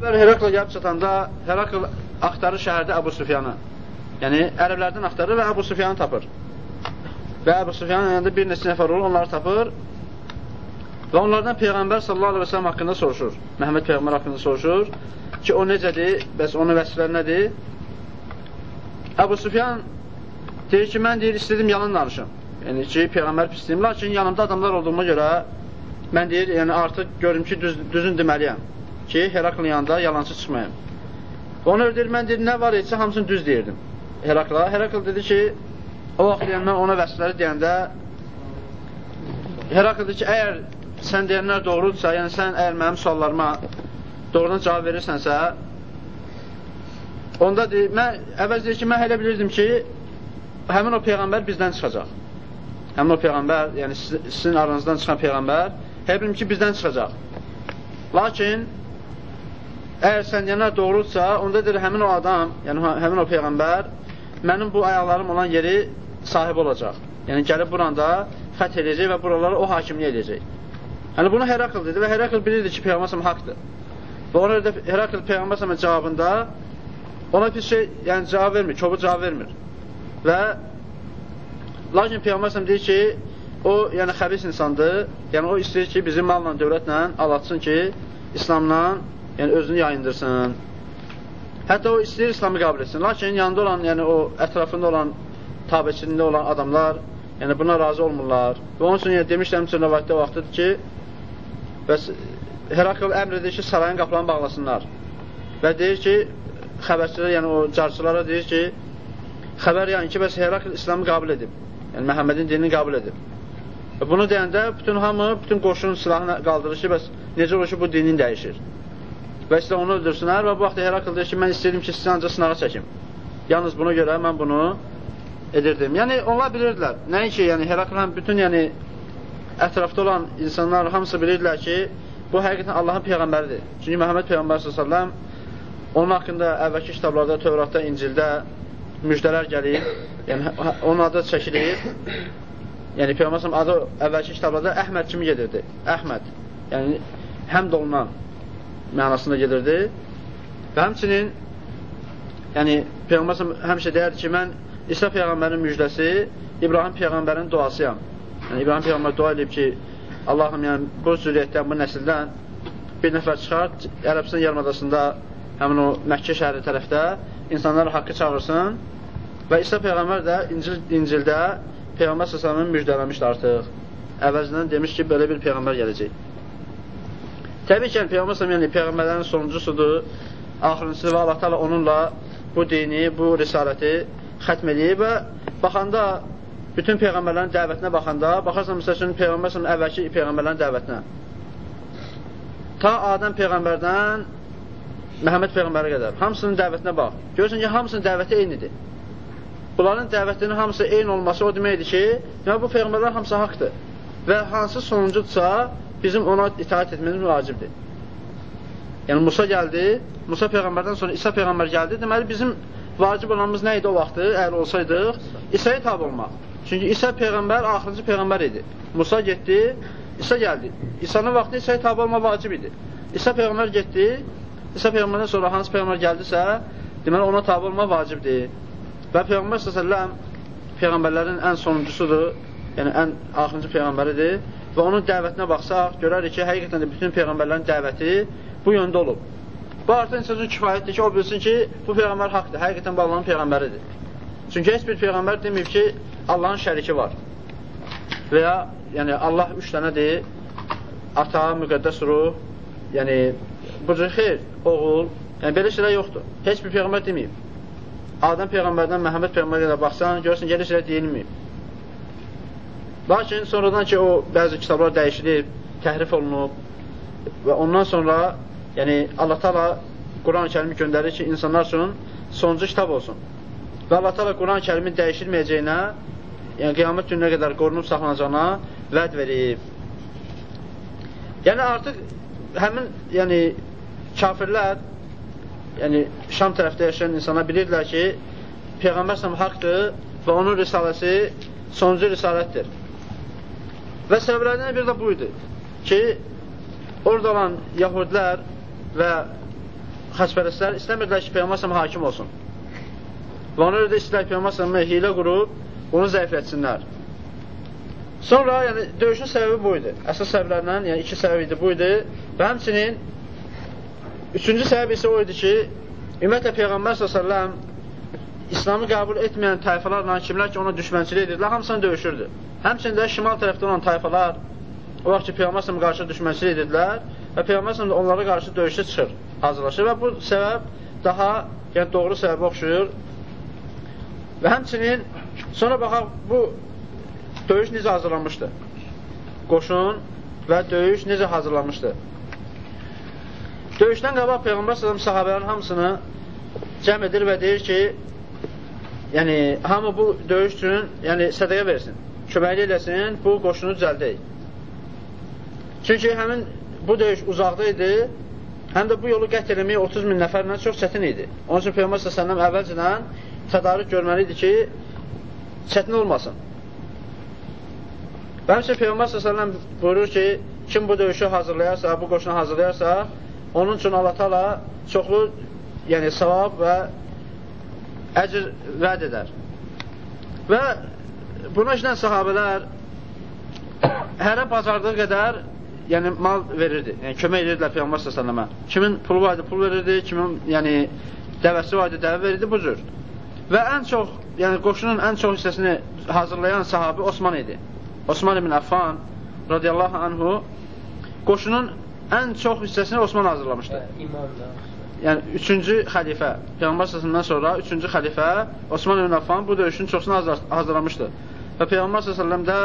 xəbər Herakla gəlib çatanda, Herakl axtarır şəhərdə Əbu Süfyanı. Yəni, ərəblərdən axtarır və Əbu Süfyanı tapır. Və Əbu Süfyanın yanında bir neçə nəfər olur, onları tapır. Və onlardan Peyğəmbər sallallahu aleyhi və sələm haqqında soruşur. Məhəmməd Peyğəmbər haqqında soruşur ki, o necədir, bəs onun vəsifləri nədir? Əbu Süfyan deyir ki, mən deyir, istedim yalan danışım. Yəni ki, Peyğəmbər pisliyim, lakin yanımda adamlar olduğuma görə mən deyir, yəni artıq görüm ki, düz, düzün deməliyəm ki, Heraklın yanında yalancı çıxmayım. Ona deyir, mən deyir, nə var etsə hamısını düz deyirdim. Herakla. Herakl dedi ki, o vaxt yəni, mən ona vəsləri deyəndə Herakl dedi ki, əgər sən deyənlər doğrudursa, yəni sən əgər mənim suallarıma doğrudan cavab verirsənsə, onda deyir, mən, əvvəz deyir ki, mən elə bilirdim ki, həmin o Peyğəmbər bizdən çıxacaq. Həmin o Peyğəmbər, yəni sizin aranızdan çıxan Peyğəmbər, elə bilirdim ki, bizdən çıxacaq. Lakin, əgər sən deyənlər doğrudursa, onda deyir, həmin o adam, yəni həmin o Peyğəmbər mənim bu ayaqlarım olan yeri sahib olacaq. Yəni, gəlib buranda fəth edəcək və buraları o hakimlik edəcək. Yəni, bunu Herakl dedi və Herakl bilirdi ki, Peyğəmbər haqdır. Və ona da Herakl Peyğəmbər cavabında ona bir şey, yəni cavab vermir, çobu cavab vermir. Və lakin Peyğəmbər deyir ki, o, yəni xəbis insandır, yəni o istəyir ki, bizim malla, dövlətlə alatsın ki, İslamla yəni özünü yayındırsın. Hətta o istəyir İslamı qəbul etsin. Lakin yanında olan, yəni o ətrafında olan, tabiçində olan adamlar, yəni buna razı olmurlar. Və onun üçün yəni, demişlər üçün rəvayətdə vaxtıdır ki, bəs Herakl əmr edir ki, sarayın qapılarını bağlasınlar. Və deyir ki, xəbərçilər, yəni o carçılara deyir ki, xəbər yəni ki, bəs Herakl İslamı qəbul edib. Yəni Məhəmmədin dinini qəbul edib. Və bunu deyəndə bütün hamı, bütün qoşun silahını qaldırır ki, bəs necə olur ki, bu dinin dəyişir və istə onu öldürsünlər və bu vaxt Herakl deyir ki, mən istəyirdim ki, sizi ancaq sınağa çəkim. Yalnız buna görə mən bunu edirdim. Yəni, onlar bilirdilər. Nəinki, yəni, Herakl həm bütün, yəni, ətrafda olan insanlar hamısı bilirdilər ki, bu həqiqətən Allahın Peyğəmbəridir. Çünki Məhəmməd Peyğəmbər s.ə.v onun haqqında əvvəlki kitablarda, Tövratda, İncildə müjdələr gəlir, yəni onun adı çəkilir. Yəni Peyğəmbər adı əvvəlki kitablarda Əhməd kimi gedirdi. Əhməd. Yəni həmd olunan mənasında gedirdi. Və həmçinin yəni Peyğəmbər həmişə deyərdi ki, mən İsa Peyğəmbərin müjdəsi İbrahim Peyğəmbərin duasıyam. Yəni İbrahim Peyğəmbər dua edib ki, Allahım, yəni bu zürriyyətdən, bu nəsildən bir nəfər çıxar, Ərəbistan yarımadasında həmin o Məkkə şəhəri tərəfdə insanlar haqqı çağırsın və İsa Peyğəmbər də İncil, İncildə Peyğəmbər səsəmin müjdələmişdi artıq. Əvəzindən demiş ki, belə bir Peyğəmbər gələcək. Təbii ki, yəni, Peyğəmbər yəni, Peyğəmbərlərin sonuncusudur, axırıncısı və Allah təala onunla bu dini, bu risaləti xətm edib və baxanda bütün Peyğəmbərlərin dəvətinə baxanda, baxarsan, məsəl üçün, Peyğəmbər əvvəlki Peyğəmbərlərin dəvətinə. Ta Adəm Peyğəmbərdən Məhəmməd Peyğəmbərə qədər. Hamısının dəvətinə bax. Görürsən ki, hamısının dəvəti eynidir. Bunların dəvətinin hamısı eyni olması o deməkdir ki, yəni bu Peyğəmbərlər hamısı haqdır. Və hansı sonuncudursa, bizim ona itaat etmemiz vacibdir. Yəni Musa gəldi, Musa peyğəmbərdən sonra İsa peyğəmbər gəldi. Deməli bizim vacib olanımız nə idi o vaxtı? Əgər olsaydıq, İsa'ya tabe olmaq. Çünki İsa peyğəmbər axırıncı peyğəmbər idi. Musa getdi, İsa gəldi. İsa'nın vaxtında İsa'ya tabe olmaq vacib idi. İsa peyğəmbər getdi, İsa peyğəmbərdən sonra hansı peyğəmbər gəldisə, deməli ona tabe olmaq vacibdir. Və peyğəmbər sallallahu peyğəmbərlərin ən sonuncusudur, yəni ən axırıncı peyğəmbəridir və onun dəvətinə baxsaq, görərik ki, həqiqətən də bütün Peyğəmbərlərin dəvəti bu yöndə olub. Bu artıq insan üçün kifayətdir ki, o bilsin ki, bu Peyğəmbər haqdır, həqiqətən bu Allahın Peyğəmbəridir. Çünki heç bir Peyğəmbər deməyib ki, Allahın şəriki var. Və ya, yəni, Allah üç dənədir, ata, müqəddəs ruh, yəni, bu cür xeyr, oğul, yəni, belə şeylər yoxdur. Heç bir Peyğəmbər deməyib. Adəm Peyğəmbərdən Məhəmməd Peyğəmbərə baxsan, görürsən, gəlir şeylər deyilməyib. Lakin sonradan ki, o bəzi kitablar dəyişilib, təhrif olunub və ondan sonra yəni Allah Taala Quran-ı Kərimi göndərir ki, insanlar üçün sonuncu kitab olsun. Və Allah Taala Quran-ı Kərimin dəyişilməyəcəyinə, yəni qiyamət gününə qədər qorunub saxlanacağına vəd verib. Yəni artıq həmin yəni kafirlər yəni Şam tərəfdə yaşayan insanlar bilirdilər ki, Peyğəmbər səhəm haqdır və onun risaləsi sonuncu risalətdir. Və səbəblərdən bir də bu idi ki, orada olan yahudlər və xəspərəstlər istəmirdilər ki, Peyğəmbər hakim olsun. Və ona görə də istəyirlər Peyğəmbər hilə qurub, onu zəiflətsinlər. Sonra, yəni, döyüşün səbəbi bu idi. Əsas səbəblərdən, yəni iki səbəb idi, bu idi. Və həmçinin üçüncü səbəb isə o idi ki, ümumiyyətlə Peyğəmbər s.ə.v İslamı qəbul etməyən tayfalarla kimlər ki, ona düşmənçilik edirlər, hamısını döyüşürdü. Həmçinin də şimal tərəfdə olan tayfalar o vaxt ki, Peyğəmbər qarşı düşmənçilik edirdilər və Peyğəmbər onlara qarşı döyüşə çıxır, hazırlaşır və bu səbəb daha yəni, doğru səbəbə oxşuyur. Və həmçinin sonra baxaq, bu döyüş necə hazırlanmışdı? Qoşun və döyüş necə hazırlanmışdı? Döyüşdən qabaq Peyğəmbər s.ə.v sahabələrin hamısını cəm edir və deyir ki, yəni, hamı bu döyüş üçün yəni, sədəqə versin, köməkli eləsin, bu qoşunu düzəldək. Çünki həmin bu döyüş uzaqda idi, həm də bu yolu qət eləmək 30 min nəfərlə çox çətin idi. Onun üçün Peyğəmbər s.ə.v əvvəlcədən tədarük görməli idi ki, çətin olmasın. Və həmçin Peyğəmbər s.ə.v buyurur ki, kim bu döyüşü hazırlayarsa, bu qoşunu hazırlayarsa, onun üçün Allah tala çoxlu yəni, savab və əcr vəd edər. Və buna işlən sahabələr hərə bacardığı qədər yəni, mal verirdi, yəni, kömək edirdilər Peyğəmbər s.ə.və. Kimin pulu var idi, pul verirdi, kimin yəni, dəvəsi var idi, dəvə verirdi, bu cür. Və ən çox, yəni qoşunun ən çox hissəsini hazırlayan sahabi Osman idi. Osman ibn Affan radiyallahu anhu qoşunun ən çox hissəsini Osman hazırlamışdı. Yəni, üçüncü xəlifə, Peyğəmbər səsəndən sonra üçüncü xəlifə Osman ibn Affan bu döyüşün çoxsunu hazırlamışdı. Və Peyğəmbər səsələm də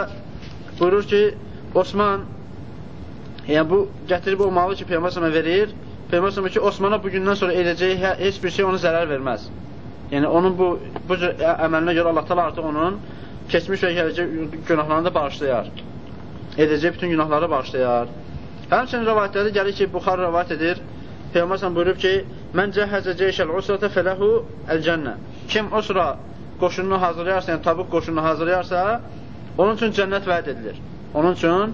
buyurur ki, Osman yəni bu gətirib o malı ki, Peyğəmbər səsələ verir, Peyğəmbər səsələ ki, Osmana bugündən sonra edəcəyi heç bir şey ona zərər verməz. Yəni, onun bu, bu əməlinə görə Allah artıq onun keçmiş və gələcək günahlarını da bağışlayar. Edəcək bütün günahları bağışlayar. Həmçinin rəvayətlərdə gəlir ki, Buxar rəvayət edir. Peyğəmbər buyurub ki, Mən cəhəzə ceyşəl usrətə fələhu əl-cənnə. Kim o sıra qoşununu hazırlayarsa, yəni tabuk qoşununu hazırlayarsa, onun üçün cənnət vəd edilir. Onun üçün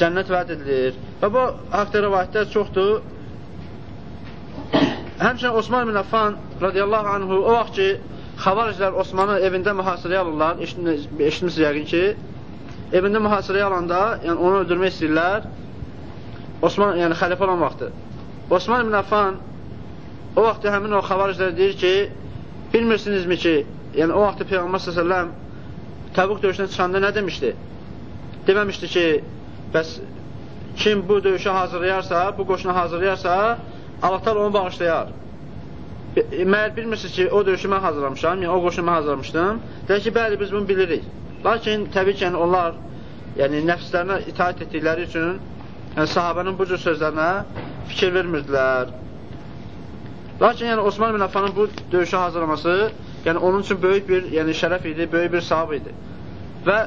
cənnət vəd edilir. Və bu haqda rəvayətlər çoxdur. Həmçinin Osman bin Affan radiyallahu anhu o vaxt ki, Xavariclər Osmanı evində mühasirəyə alırlar. Eşitmişsiniz yəqin ki, evində mühasirəyə alanda, yəni onu öldürmək istəyirlər. Osman, yəni xəlifə olan vaxtı. Osman ibn Affan o vaxtı həmin o xavariclər deyir ki, bilmirsinizmi ki, yəni o vaxtı Peyğəmbər s.ə.v Təbuk döyüşünə çıxanda nə demişdi? Deməmişdi ki, bəs kim bu döyüşə hazırlayarsa, bu qoşuna hazırlayarsa, Allah onu bağışlayar. Məyər bilmirsiniz ki, o döyüşü mən hazırlamışam, yəni o qoşunu mən hazırlamışdım. Deyək ki, bəli, biz bunu bilirik. Lakin, təbii ki, yəni, onlar yəni, nəfslərinə itaat etdikləri üçün yəni, sahabənin bu cür sözlərinə fikir vermirdilər. Lakin, yəni, Osman bin Affanın bu döyüşü hazırlaması yəni, onun üçün böyük bir yəni, şərəf idi, böyük bir savab idi. Və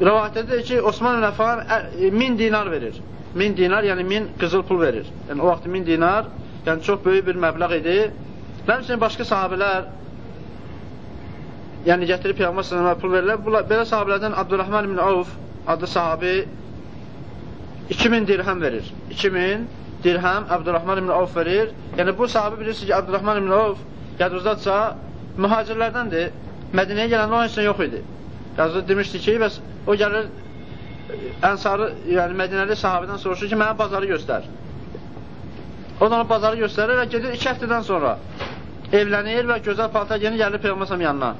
rəvayətdə deyir ki, Osman bin Affan min dinar verir. Min dinar, yəni min qızıl pul verir. Yəni, o vaxt min dinar Yəni, çox böyük bir məbləğ idi. Həmçinin başqa sahabələr yəni gətirib Peyğəmbər sallallahu pul verirlər. Bunlar, belə sahabələrdən Abdurrahman ibn Avf adlı sahabi 2000 dirhəm verir. 2000 dirhəm Abdurrahman ibn Avf verir. Yəni bu sahabi bilirsiniz ki, Abdurrahman ibn Avf yadınızdadsa mühacirlərdəndir. Mədinəyə gələndə onun üçün yox idi. Yazıda demişdi ki, bəs o gəlir ənsarı, yəni Mədinəli sahabədən soruşur ki, mənə bazarı göstər. O da ona bazarı göstərir və gedir iki həftədən sonra evlənir və gözəl paltar yeni gəlir Peyğəmbər yanına.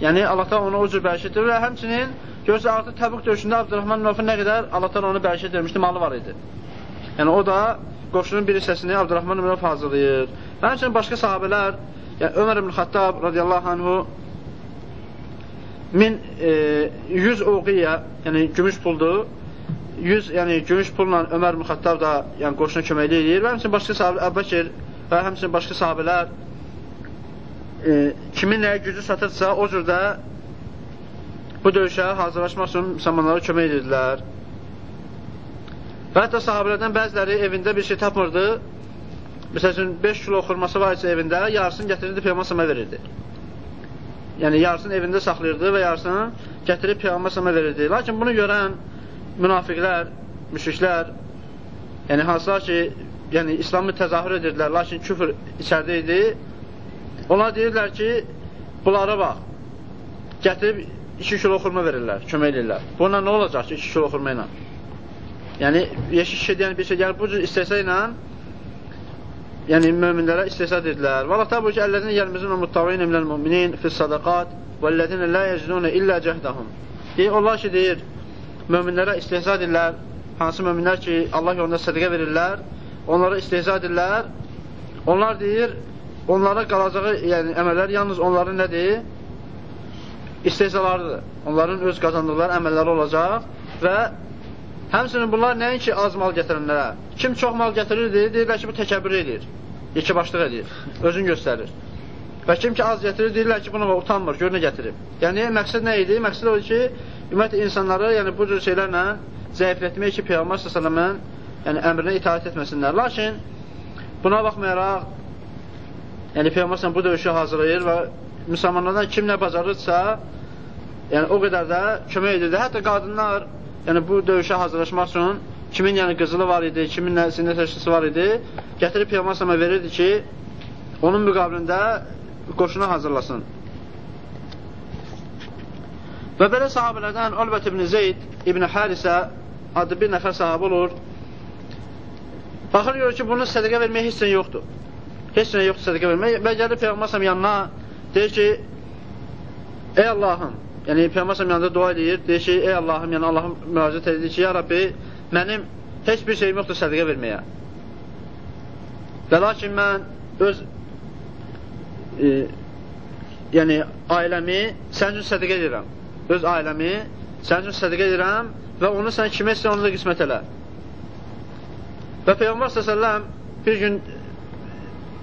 Yəni Allah ona o cür bərəkət və həmçinin görsə artıq Təbuk döyüşündə Abdurrahman Növfün nə qədər Allah da ona bərəkət vermişdi, malı var idi. Yəni o da qoşunun bir hissəsini Abdurrahman Növf hazırlayır. Həmçinin başqa sahabələr, yəni Ömər ibn Xattab radiyallahu anhu min e, 100 uqiyə, yəni gümüş puldur 100 yəni gümüş pulla Ömər Müxəttab da yəni qoşuna köməklik edir və həmçinin başqa sahabə Əbəkir və həmçinin başqa sahabələr e, kimin nəyə gücü satırsa o cürdə bu döyüşə hazırlaşmaq üçün müsəlmanlara kömək edirdilər. Və hətta sahabələrdən bəziləri evində bir şey tapmırdı. Məsəl üçün 5 kilo xurması var isə evində, yarısını gətirirdi Peyğəmbər verirdi. Yəni yarısını evində saxlayırdı və yarısını gətirib Peyğəmbər verirdi. Lakin bunu görən münafiqlər, müşriklər, yəni hansılar ki, yəni İslamı təzahür edirdilər, lakin küfür içərdə idi. Onlar deyirlər ki, bunlara bax, gətirib 2 kilo xurma verirlər, kömək edirlər. Bununla nə olacaq ki, 2 kilo xurma ilə? Yəni, yeşik şey deyən bir şey gəlir, bu cür istəsə ilə yəni möminlərə istehsa edirlər. Və təbu ki, əlləzinə yəlmizin və muttavin minəl müminin fis sadaqat və əlləzinə lə yəcnunə illə cəhdəhum. Deyir, onlar ki, deyir, möminlərə istehsa edirlər, hansı möminlər ki, Allah yolunda sədqə verirlər, onlara istehza edirlər. Onlar deyir, onlara qalacağı yəni, əməllər yalnız onların nədir? İstehzalarıdır. Onların öz qazandıqları əməlləri olacaq və həmsinin bunlar nəinki az mal gətirənlərə, kim çox mal gətirir, deyirlər ki, bu təkəbbür edir, yekəbaşlıq edir, özünü göstərir. Və kim ki az gətirir, deyirlər ki, buna utanmır, gör nə gətirib. Yəni, məqsəd nə idi? Məqsəd odur ki, ümumiyyətlə insanları yəni, bu cür şeylərlə zəiflətmək ki, Peyğəmbər s.ə.v-in yəni, əmrinə itaat etməsinlər. Lakin, buna baxmayaraq, yəni Peyğəmbər s.ə.v bu döyüşü hazırlayır və müsəlmanlardan kim nə bacarırsa, yəni o qədər də kömək edirdi. Hətta qadınlar, yəni bu döyüşə hazırlaşmaq üçün kimin yəni qızılı var idi, kimin sinə təşkisi var idi, gətirib Peyğəmbər verirdi ki, onun müqabilində qoşunu hazırlasın. Və belə sahabələrdən Olbət ibn Zeyd ibn Harisə adlı bir nəfər sahabə olur. Baxır görür ki, bunu sədəqə verməyə heç nə yoxdur. Heç nə yoxdur sədəqə verməyə. Və gəlir Peyğəmbər yanına deyir ki, ey Allahım, yəni Peyğəmbər yanında dua edir, deyir ki, ey Allahım, yəni Allahım müraciət edir ki, ya Rabbi, mənim heç bir şeyim yoxdur sədəqə verməyə. Və lakin mən öz e, yəni ailəmi sənin üçün sədəqə edirəm. Öz ailəmi sənin üçün sədəqə edirəm və onu sən kimə istəyən onu da qismət elə. Və Peyğəmbər s.ə.v bir gün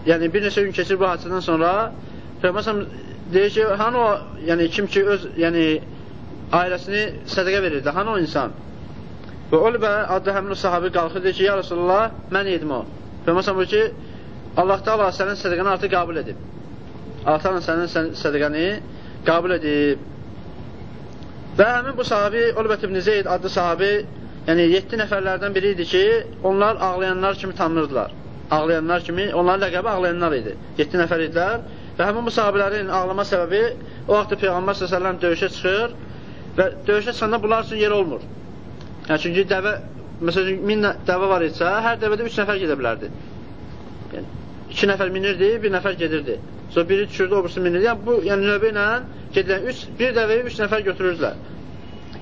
yəni bir neçə gün keçir bu hadisədən sonra Peyğəmbər deyir ki, hanı o, yəni kim ki öz yəni ailəsini sədəqə verirdi, hanı o insan? Və Olbə adlı həmin o sahabi qalxır, deyir ki, ya Rasulullah, mən edim o. Peyğəmbər buyur ki, Allah da sənin sədəqəni artıq qəbul edib. Allah sənin sədəqəni qəbul edib. Və həmin bu sahabi, Olbət ibn Zeyd adlı sahabi, yəni 7 nəfərlərdən biri idi ki, onlar ağlayanlar kimi tanınırdılar. Ağlayanlar kimi, onların ləqəbi ağlayanlar idi. 7 nəfər idilər və həmin bu sahabilərin ağlama səbəbi o vaxtda Peyğəmbər s.ə.v döyüşə çıxır və döyüşə çıxanda bunlar üçün yer olmur. Yəni, çünki dəvə, məsələn, 1000 dəvə var isə, hər dəvədə 3 nəfər gedə bilərdi. Yəni, 2 nəfər minirdi, bir nəfər gedirdi. Sonra biri düşürdü, o birisi minirdi. Yəni, bu, yəni növbə ilə gedilən, üç, bir dəvəyə 3 nəfər götürürdülər.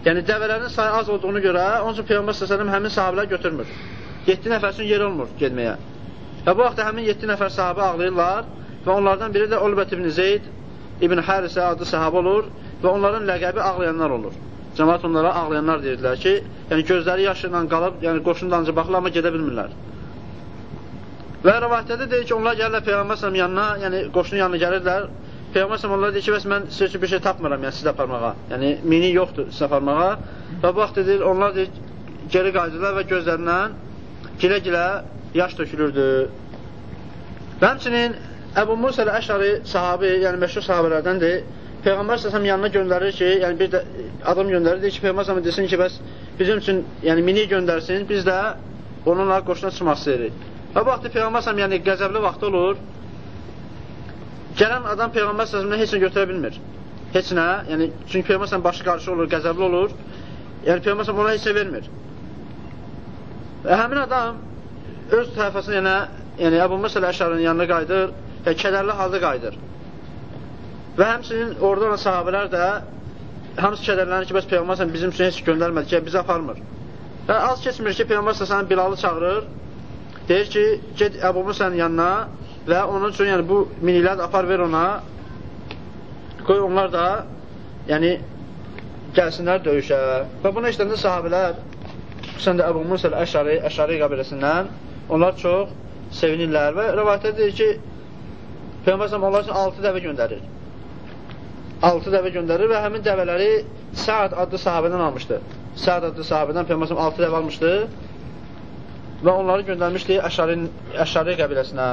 Yəni, dəvələrin sayı az olduğunu görə, onun üçün Peyğəmbər s.ə.v həmin sahabilər götürmür. 7 nəfər üçün yer olmur gedməyə. Və bu vaxtda həmin 7 nəfər sahabə ağlayırlar və onlardan biri də Olbət ibn Zeyd ibn Hərisə adlı sahabə olur və onların ləqəbi ağlayanlar olur. Cəmat onlara ağlayanlar deyirdilər ki, yəni gözləri yaşla qalıb, yəni qoşunda ancaq baxırlar, amma gedə bilmirlər. Və rəvayətdə deyir ki, onlar gəlirlər Peyğəmbər sələm yanına, yəni qoşunun yanına gəlirlər. Peyğəmbər sələm onlara deyir ki, bəs mən sizə üçün bir şey tapmıram, yəni sizə aparmağa. Yəni mini yoxdur sizə aparmağa. Və bu vaxt deyir, onlar deyir, geri qayıdırlar və gözlərindən gilə-gilə yaş tökülürdü. Və həmçinin Əbu Musa Əşari sahabi, yəni məşhur sahabələrdəndir. Peyğəmbər səsəm yanına göndərir ki, yəni bir də adam göndərir, deyir ki, Peyğəmbər səsəm desin ki, bəs bizim üçün yəni mini göndərsin, biz də onunla qoşuna çıxmaq istəyirik. Və bu vaxtda Peyğəmbər səhəm, yəni qəzəbli vaxtı olur. Gələn adam Peyğəmbər səhəmdən heç nə götürə bilmir. Heç nə, yəni çünki Peyğəmbər səhəm başı qarşı olur, qəzəbli olur. Yəni Peyğəmbər səhəm ona heç nə vermir. Və həmin adam öz tayfasına yəni, yəni Əbu Məsələ Əşarının yanına qayıdır və kədərli halda qayıdır. Və həmçinin orada olan sahabələr də hamısı kədərlənir ki, bəs Peyğəmbər bizim üçün heç göndərmədi ki, bizi aparmır. Və az keçmir ki, Peyğəmbər səhəm Bilalı çağırır Deyir ki, get Əbu Musa'nın yanına və onun üçün yəni bu minilər apar ver ona. Qoy onlar da yəni gəlsinlər döyüşə. Və bunu işləndə sahabələr xüsusən də Əbu Musa Əşari, Əşari qabiləsindən onlar çox sevinirlər və rəvayətdə deyir ki, Peyğəmbər onlar üçün 6 dəvə göndərir. 6 dəvə göndərir və həmin dəvələri Səad adlı sahabədən almışdı. Səad adlı sahabədən Peyğəmbər 6 dəvə almışdı və onları göndərmişdi Əşari, Əşari qəbiləsinə.